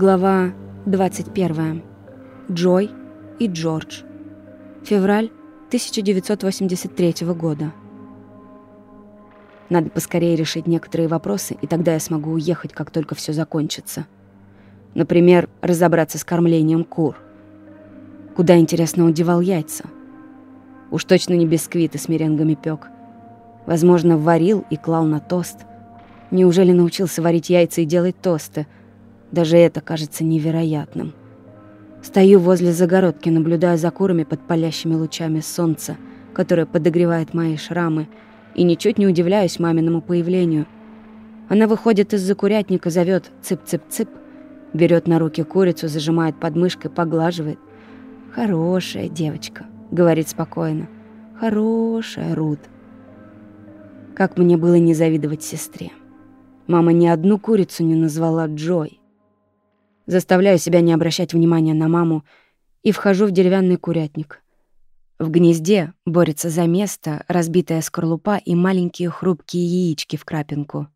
Глава 21. Джой и Джордж. Февраль 1983 года. Надо поскорее решить некоторые вопросы, и тогда я смогу уехать, как только все закончится. Например, разобраться с кормлением кур. Куда, интересно, удевал яйца? Уж точно не бисквиты с меренгами пек. Возможно, варил и клал на тост. Неужели научился варить яйца и делать тосты — даже это кажется невероятным. Стою возле загородки, наблюдая за курами под палящими лучами солнца, которое подогревает мои шрамы, и ничуть не удивляюсь маминому появлению. Она выходит из-за курятника, зовет «цып-цып-цып», берет на руки курицу, зажимает подмышкой, поглаживает. «Хорошая девочка», — говорит спокойно. «Хорошая, Рут». Как мне было не завидовать сестре. Мама ни одну курицу не назвала Джой. Заставляю себя не обращать внимания на маму и вхожу в деревянный курятник. В гнезде борется за место разбитая скорлупа и маленькие хрупкие яички в крапинку.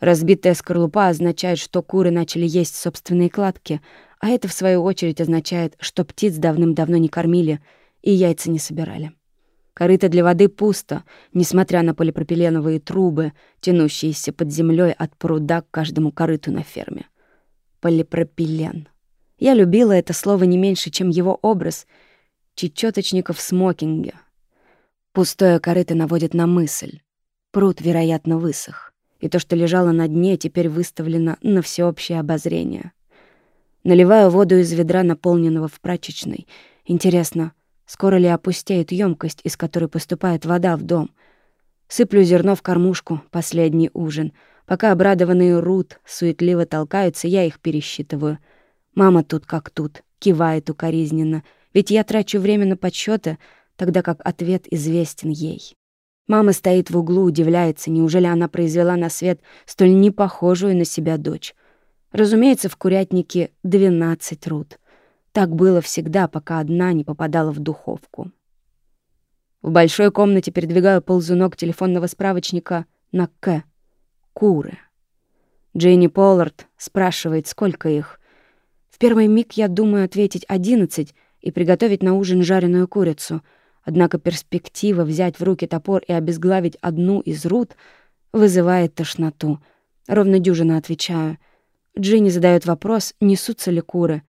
Разбитая скорлупа означает, что куры начали есть собственные кладки, а это, в свою очередь, означает, что птиц давным-давно не кормили и яйца не собирали. Корыто для воды пусто, несмотря на полипропиленовые трубы, тянущиеся под землей от пруда к каждому корыту на ферме полипропилен. Я любила это слово не меньше, чем его образ чечёточника в смокинге. Пустое корыто наводит на мысль. Пруд, вероятно, высох. И то, что лежало на дне, теперь выставлено на всеобщее обозрение. Наливаю воду из ведра, наполненного в прачечной. Интересно, скоро ли опустеет емкость, из которой поступает вода в дом? Сыплю зерно в кормушку, последний ужин — Пока обрадованные Рут суетливо толкаются, я их пересчитываю. Мама тут как тут, кивает укоризненно, ведь я трачу время на подсчёты, тогда как ответ известен ей. Мама стоит в углу, удивляется, неужели она произвела на свет столь непохожую на себя дочь. Разумеется, в курятнике 12 Рут. Так было всегда, пока одна не попадала в духовку. В большой комнате передвигаю ползунок телефонного справочника на «К», куры. Дженни Поллард спрашивает, сколько их. В первый миг я думаю ответить одиннадцать и приготовить на ужин жареную курицу. Однако перспектива взять в руки топор и обезглавить одну из руд вызывает тошноту. Ровно дюжина отвечаю. Дженни задает вопрос, несутся ли куры.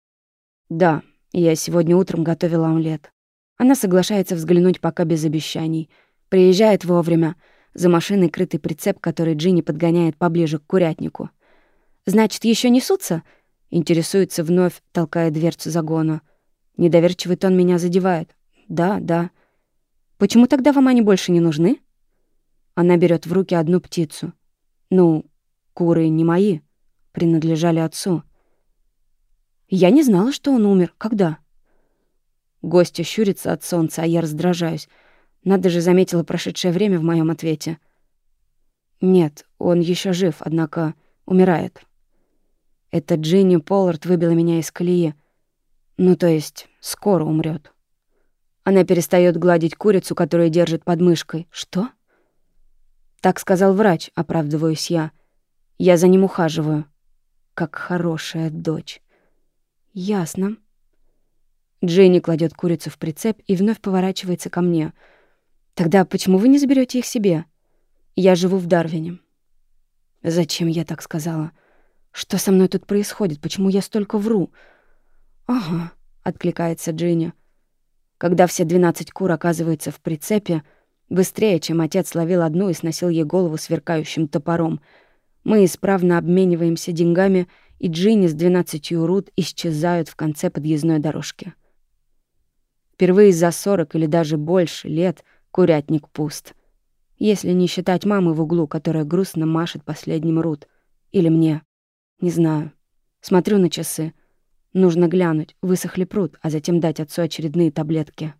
«Да, я сегодня утром готовила омлет». Она соглашается взглянуть пока без обещаний. Приезжает вовремя — за машиной крытый прицеп, который Джинни подгоняет поближе к курятнику. «Значит, еще несутся?» — интересуется вновь, толкая дверцу загона. Недоверчивый тон меня задевает. «Да, да». «Почему тогда вам они больше не нужны?» Она берет в руки одну птицу. «Ну, куры не мои, принадлежали отцу». «Я не знала, что он умер. Когда?» Гостья щурится от солнца, а я раздражаюсь. Надо же, заметила прошедшее время в моем ответе. Нет, он еще жив, однако умирает. Это Джинни Поллард выбила меня из колеи. Ну, то есть, скоро умрет. Она перестает гладить курицу, которую держит под мышкой. Что? Так сказал врач, оправдываюсь я. Я за ним ухаживаю. Как хорошая дочь. Ясно. Джинни кладет курицу в прицеп и вновь поворачивается ко мне — Тогда почему вы не заберете их себе? Я живу в Дарвине. Зачем я так сказала? Что со мной тут происходит? Почему я столько вру? Ага, откликается Джинни. Когда все двенадцать кур оказываются в прицепе, быстрее, чем отец ловил одну и сносил ей голову сверкающим топором, мы исправно обмениваемся деньгами, и Джинни с двенадцатью рут исчезают в конце подъездной дорожки. Впервые за сорок или даже больше лет — Курятник пуст. Если не считать мамы в углу, которая грустно машет последним рут. Или мне. Не знаю. Смотрю на часы. Нужно глянуть, высохли пруд, а затем дать отцу очередные таблетки.